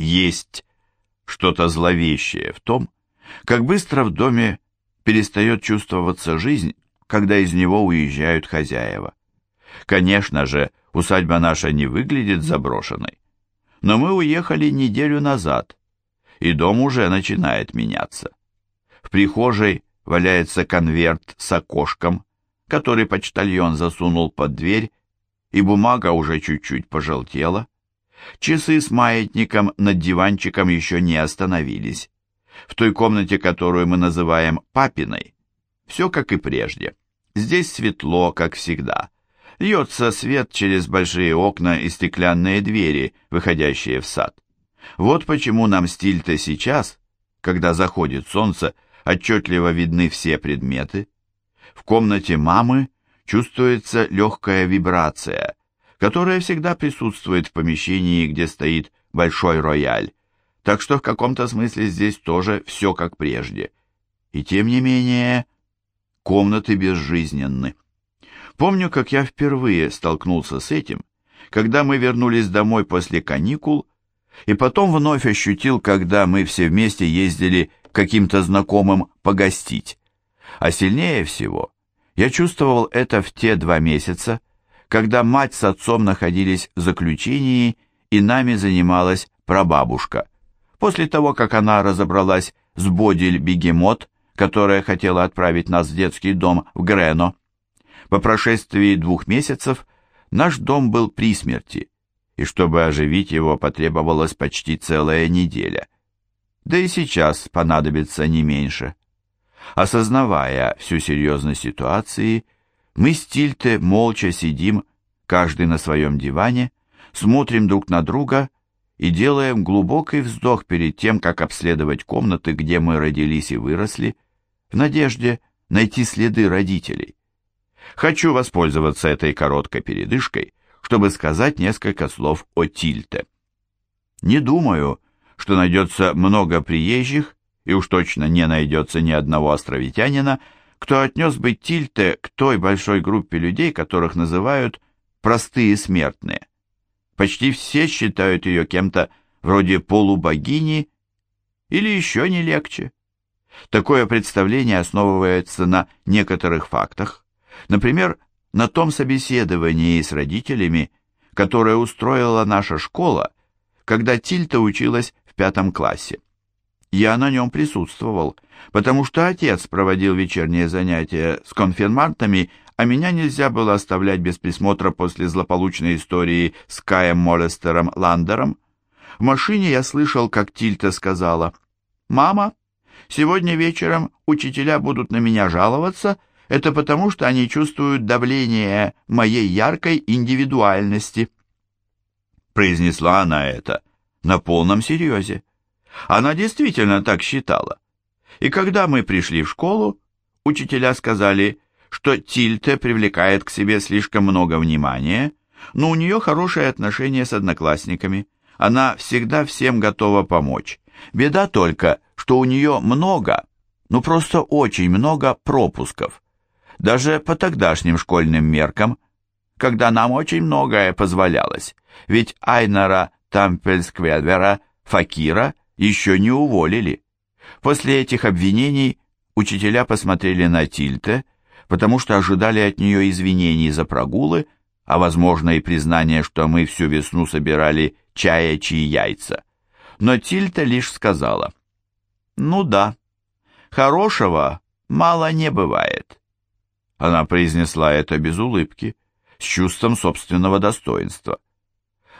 есть что-то зловещее в том, как быстро в доме перестает чувствоваться жизнь, когда из него уезжают хозяева. Конечно же, усадьба наша не выглядит заброшенной, но мы уехали неделю назад, и дом уже начинает меняться. В прихожей валяется конверт с окошком, который почтальон засунул под дверь, и бумага уже чуть-чуть пожелтела. Часы с маятником над диванчиком еще не остановились. В той комнате, которую мы называем папиной, все как и прежде. Здесь светло, как всегда. Льется свет через большие окна и стеклянные двери, выходящие в сад. Вот почему нам стиль-то сейчас, когда заходит солнце, отчетливо видны все предметы. В комнате мамы чувствуется легкая вибрация, которая всегда присутствует в помещении, где стоит большой рояль, так что в каком-то смысле здесь тоже все как прежде. И тем не менее, комнаты безжизненны. Помню, как я впервые столкнулся с этим, когда мы вернулись домой после каникул, и потом вновь ощутил, когда мы все вместе ездили каким-то знакомым погостить. А сильнее всего я чувствовал это в те два месяца, когда мать с отцом находились в заключении, и нами занималась прабабушка. После того, как она разобралась с Бодиль-бегемот, которая хотела отправить нас в детский дом в Грено. По прошествии двух месяцев наш дом был при смерти, и чтобы оживить его потребовалась почти целая неделя. Да и сейчас понадобится не меньше. Осознавая всю серьезность ситуации, мы с Тильте молча сидим, каждый на своем диване, смотрим друг на друга и делаем глубокий вздох перед тем, как обследовать комнаты, где мы родились и выросли, в надежде найти следы родителей. Хочу воспользоваться этой короткой передышкой, чтобы сказать несколько слов о Тильте. Не думаю, что найдется много приезжих, и уж точно не найдется ни одного островитянина, кто отнес бы Тильте к той большой группе людей, которых называют «простые смертные». Почти все считают ее кем-то вроде полубогини или еще не легче. Такое представление основывается на некоторых фактах, например, на том собеседовании с родителями, которое устроила наша школа, когда Тильта училась в пятом классе. Я на нем присутствовал, потому что отец проводил вечерние занятия с конфирмантами а меня нельзя было оставлять без присмотра после злополучной истории с Каем Молестером Ландером. В машине я слышал, как Тильта сказала, «Мама, сегодня вечером учителя будут на меня жаловаться, это потому, что они чувствуют давление моей яркой индивидуальности». Произнесла она это на полном серьезе. Она действительно так считала. И когда мы пришли в школу, учителя сказали что Тильте привлекает к себе слишком много внимания, но у нее хорошие отношения с одноклассниками. Она всегда всем готова помочь. Беда только, что у нее много, ну просто очень много пропусков. Даже по тогдашним школьным меркам, когда нам очень многое позволялось. Ведь Айнара Тампельсквельвера Факира еще не уволили. После этих обвинений учителя посмотрели на Тильте потому что ожидали от нее извинений за прогулы, а возможно и признания, что мы всю весну собирали чаячьи яйца. Но Тильта лишь сказала, «Ну да, хорошего мало не бывает». Она произнесла это без улыбки, с чувством собственного достоинства.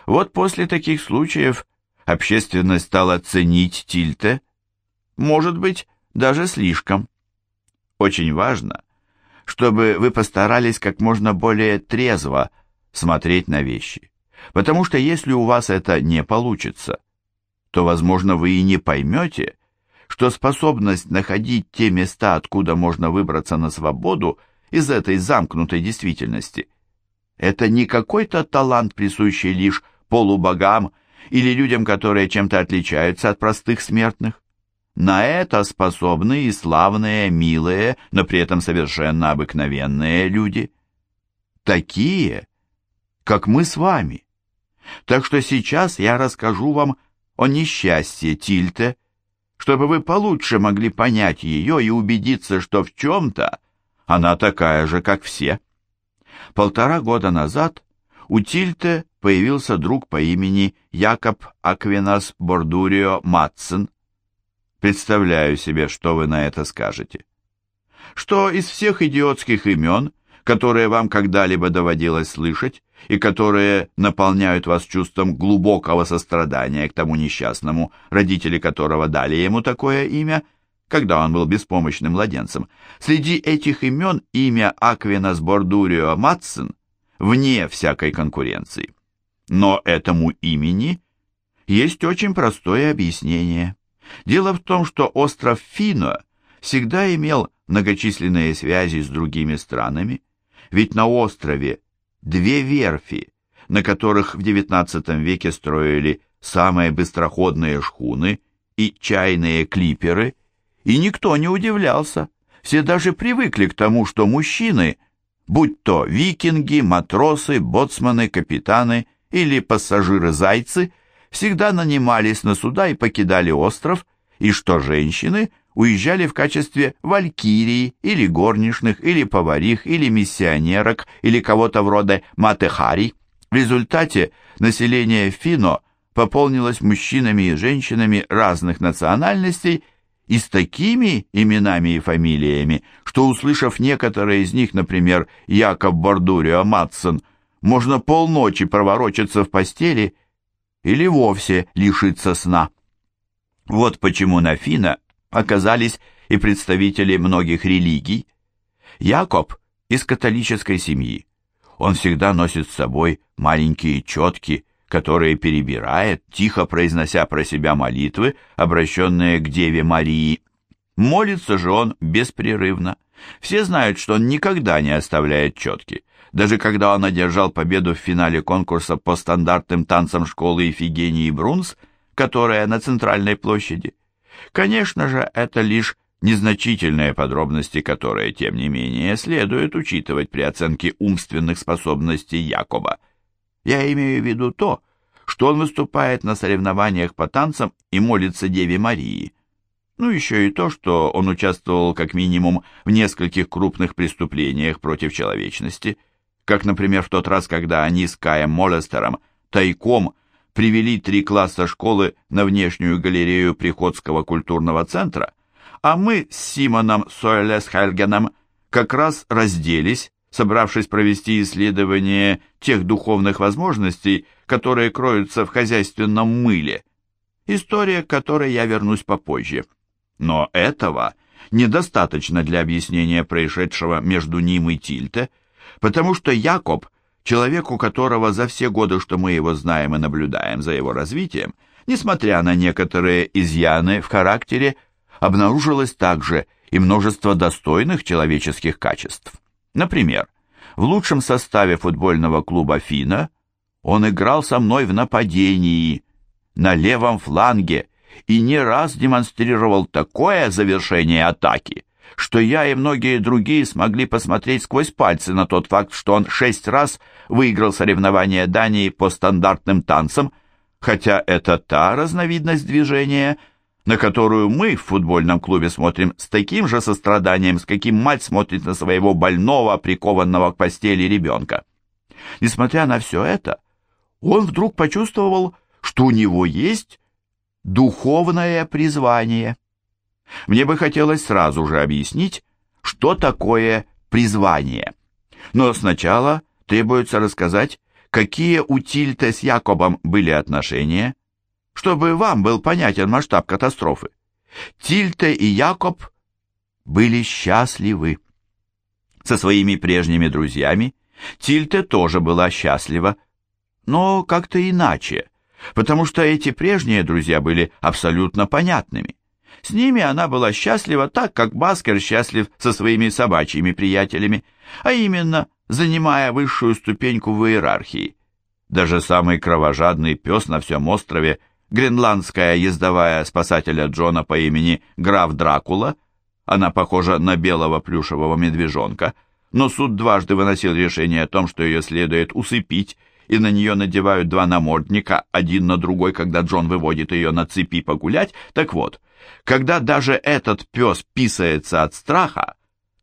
Вот после таких случаев общественность стала ценить Тильте, может быть, даже слишком. Очень важно, чтобы вы постарались как можно более трезво смотреть на вещи. Потому что если у вас это не получится, то, возможно, вы и не поймете, что способность находить те места, откуда можно выбраться на свободу из этой замкнутой действительности, это не какой-то талант, присущий лишь полубогам или людям, которые чем-то отличаются от простых смертных. На это способны и славные, милые, но при этом совершенно обыкновенные люди. Такие, как мы с вами. Так что сейчас я расскажу вам о несчастье Тильте, чтобы вы получше могли понять ее и убедиться, что в чем-то она такая же, как все. Полтора года назад у Тильте появился друг по имени Якоб Аквинас Бордурио Матсен. Представляю себе, что вы на это скажете. Что из всех идиотских имен, которые вам когда-либо доводилось слышать, и которые наполняют вас чувством глубокого сострадания к тому несчастному, родители которого дали ему такое имя, когда он был беспомощным младенцем. Среди этих имен имя Аквинас Бордурио Матсон вне всякой конкуренции. Но этому имени есть очень простое объяснение. Дело в том, что остров Фино всегда имел многочисленные связи с другими странами, ведь на острове две верфи, на которых в XIX веке строили самые быстроходные шхуны и чайные клиперы, и никто не удивлялся. Все даже привыкли к тому, что мужчины, будь то викинги, матросы, боцманы, капитаны или пассажиры-зайцы, всегда нанимались на суда и покидали остров, и что женщины уезжали в качестве валькирии или горничных, или поварих, или миссионерок, или кого-то вроде матехари. В результате население Фино пополнилось мужчинами и женщинами разных национальностей и с такими именами и фамилиями, что, услышав некоторые из них, например, Якоб Бордурио Матсон, можно полночи проворочиться в постели или вовсе лишиться сна. Вот почему на Фина оказались и представители многих религий. Якоб из католической семьи. Он всегда носит с собой маленькие четки, которые перебирает, тихо произнося про себя молитвы, обращенные к Деве Марии. Молится же он беспрерывно. Все знают, что он никогда не оставляет четки. Даже когда он одержал победу в финале конкурса по стандартным танцам школы Ифигении Брунс, которая на центральной площади. Конечно же, это лишь незначительные подробности, которые, тем не менее, следует учитывать при оценке умственных способностей Якоба. Я имею в виду то, что он выступает на соревнованиях по танцам и молится Деве Марии. Ну, еще и то, что он участвовал как минимум в нескольких крупных преступлениях против человечности, как, например, в тот раз, когда они с Каем Молестером тайком привели три класса школы на внешнюю галерею Приходского культурного центра, а мы с Симоном Сойлесхельгеном как раз разделись, собравшись провести исследование тех духовных возможностей, которые кроются в хозяйственном мыле, история которой я вернусь попозже. Но этого недостаточно для объяснения происшедшего между ним и Тильте, потому что Якоб – человеку которого за все годы, что мы его знаем и наблюдаем за его развитием, несмотря на некоторые изъяны в характере, обнаружилось также и множество достойных человеческих качеств. Например, в лучшем составе футбольного клуба «Фина» он играл со мной в нападении, на левом фланге, и не раз демонстрировал такое завершение атаки, что я и многие другие смогли посмотреть сквозь пальцы на тот факт, что он шесть раз выиграл соревнования Дании по стандартным танцам, хотя это та разновидность движения, на которую мы в футбольном клубе смотрим с таким же состраданием, с каким мать смотрит на своего больного, прикованного к постели ребенка. Несмотря на все это, он вдруг почувствовал, что у него есть духовное призвание. Мне бы хотелось сразу же объяснить, что такое призвание. Но сначала требуется рассказать, какие у Тильте с Якобом были отношения, чтобы вам был понятен масштаб катастрофы. Тильте и Якоб были счастливы. Со своими прежними друзьями Тильте тоже была счастлива, но как-то иначе, потому что эти прежние друзья были абсолютно понятными. С ними она была счастлива так, как Баскер счастлив со своими собачьими приятелями, а именно, занимая высшую ступеньку в иерархии. Даже самый кровожадный пес на всем острове, гренландская ездовая спасателя Джона по имени граф Дракула, она похожа на белого плюшевого медвежонка, но суд дважды выносил решение о том, что ее следует усыпить, и на нее надевают два намордника, один на другой, когда Джон выводит ее на цепи погулять. Так вот, когда даже этот пес писается от страха,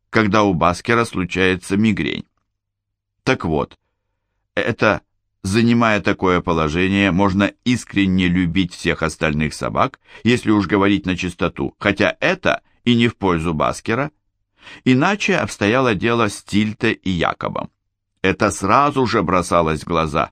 когда у Баскера случается мигрень. Так вот, это, занимая такое положение, можно искренне любить всех остальных собак, если уж говорить на чистоту, хотя это и не в пользу Баскера. Иначе обстояло дело с Тильте и Якобом. Это сразу же бросалось в глаза.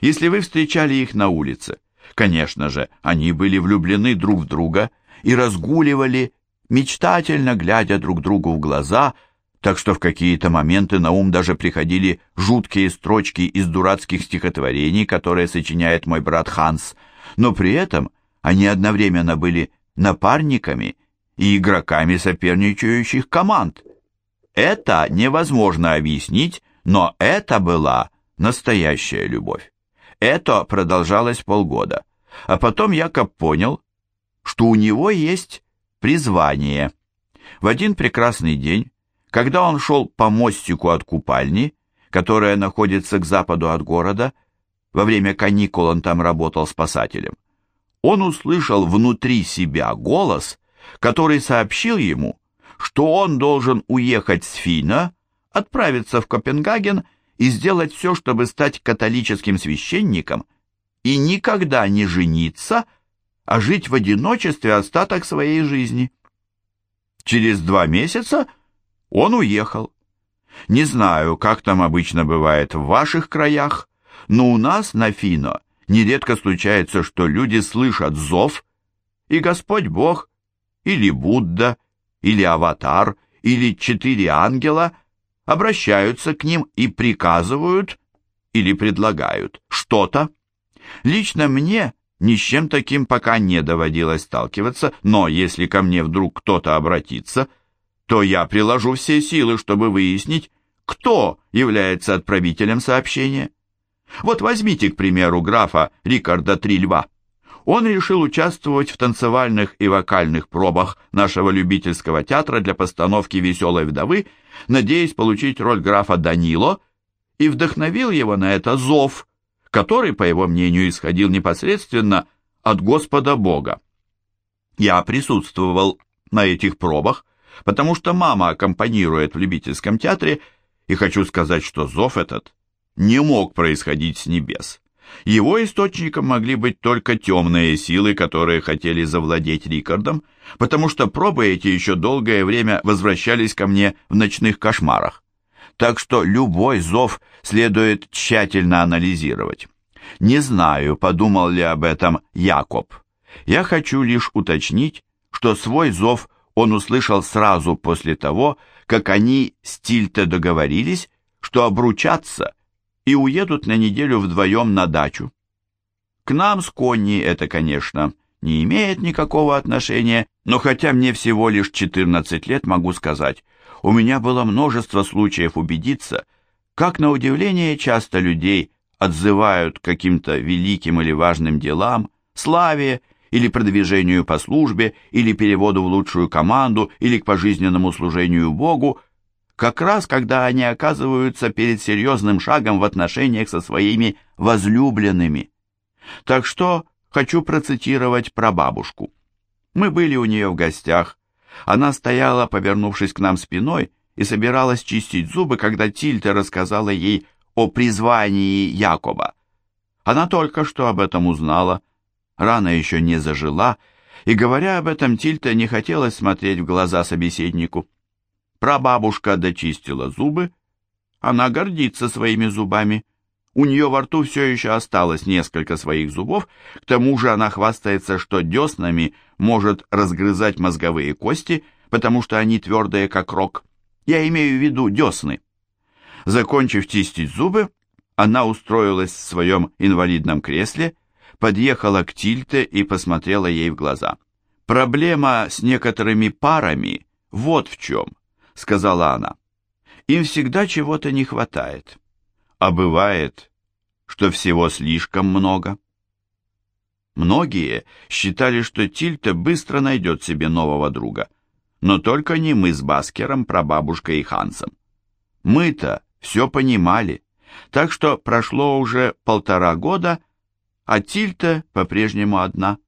Если вы встречали их на улице, конечно же, они были влюблены друг в друга и разгуливали, мечтательно глядя друг другу в глаза, так что в какие-то моменты на ум даже приходили жуткие строчки из дурацких стихотворений, которые сочиняет мой брат Ханс, но при этом они одновременно были напарниками и игроками соперничающих команд. Это невозможно объяснить, но это была настоящая любовь. Это продолжалось полгода, а потом Якоб понял, что у него есть призвание. В один прекрасный день, когда он шел по мостику от купальни, которая находится к западу от города, во время каникул он там работал спасателем, он услышал внутри себя голос, который сообщил ему, что он должен уехать с Фина, отправиться в Копенгаген и сделать все, чтобы стать католическим священником и никогда не жениться, а жить в одиночестве остаток своей жизни. Через два месяца он уехал. Не знаю, как там обычно бывает в ваших краях, но у нас на Фино нередко случается, что люди слышат зов, и Господь Бог или Будда, или Аватар, или четыре ангела обращаются к ним и приказывают или предлагают что-то. Лично мне ни с чем таким пока не доводилось сталкиваться, но если ко мне вдруг кто-то обратится, то я приложу все силы, чтобы выяснить, кто является отправителем сообщения. Вот возьмите, к примеру, графа Рикарда Трильва он решил участвовать в танцевальных и вокальных пробах нашего любительского театра для постановки «Веселой вдовы», надеясь получить роль графа Данило, и вдохновил его на это зов, который, по его мнению, исходил непосредственно от Господа Бога. Я присутствовал на этих пробах, потому что мама аккомпанирует в любительском театре, и хочу сказать, что зов этот не мог происходить с небес. Его источником могли быть только темные силы, которые хотели завладеть Рикардом, потому что пробы эти еще долгое время возвращались ко мне в ночных кошмарах. Так что любой зов следует тщательно анализировать. Не знаю, подумал ли об этом Якоб. Я хочу лишь уточнить, что свой зов он услышал сразу после того, как они с Тильте договорились, что обручаться – и уедут на неделю вдвоем на дачу. К нам с Конни это, конечно, не имеет никакого отношения, но хотя мне всего лишь 14 лет, могу сказать, у меня было множество случаев убедиться, как на удивление часто людей отзывают каким-то великим или важным делам, славе или продвижению по службе, или переводу в лучшую команду, или к пожизненному служению Богу, как раз когда они оказываются перед серьезным шагом в отношениях со своими возлюбленными. Так что хочу процитировать прабабушку. Мы были у нее в гостях. Она стояла, повернувшись к нам спиной, и собиралась чистить зубы, когда Тильта рассказала ей о призвании Якоба. Она только что об этом узнала, рана еще не зажила, и, говоря об этом, Тильта не хотелось смотреть в глаза собеседнику. Прабабушка дочистила зубы. Она гордится своими зубами. У нее во рту все еще осталось несколько своих зубов, к тому же она хвастается, что деснами может разгрызать мозговые кости, потому что они твердые, как рог. Я имею в виду десны. Закончив чистить зубы, она устроилась в своем инвалидном кресле, подъехала к Тильте и посмотрела ей в глаза. Проблема с некоторыми парами вот в чем – сказала она. Им всегда чего-то не хватает. А бывает, что всего слишком много. Многие считали, что Тильта быстро найдет себе нового друга. Но только не мы с Баскером, прабабушкой и Хансом. Мы-то все понимали. Так что прошло уже полтора года, а Тильта по-прежнему одна.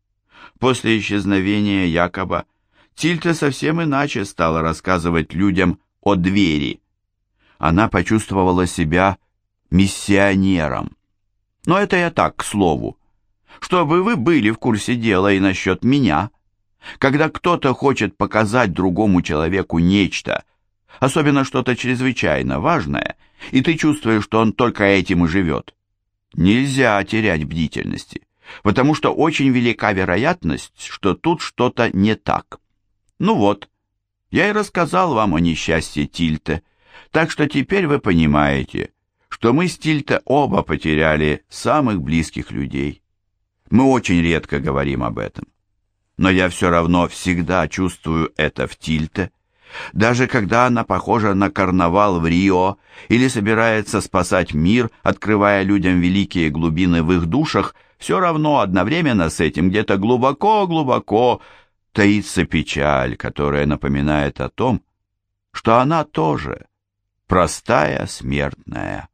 После исчезновения Якоба Тильта совсем иначе стала рассказывать людям о двери. Она почувствовала себя миссионером. Но это я так, к слову. Чтобы вы были в курсе дела и насчет меня. Когда кто-то хочет показать другому человеку нечто, особенно что-то чрезвычайно важное, и ты чувствуешь, что он только этим и живет, нельзя терять бдительности, потому что очень велика вероятность, что тут что-то не так. Ну вот, я и рассказал вам о несчастье Тильте, так что теперь вы понимаете, что мы с Тильте оба потеряли самых близких людей. Мы очень редко говорим об этом. Но я все равно всегда чувствую это в Тильте, даже когда она похожа на карнавал в Рио или собирается спасать мир, открывая людям великие глубины в их душах, все равно одновременно с этим где-то глубоко-глубоко таится печаль, которая напоминает о том, что она тоже простая смертная.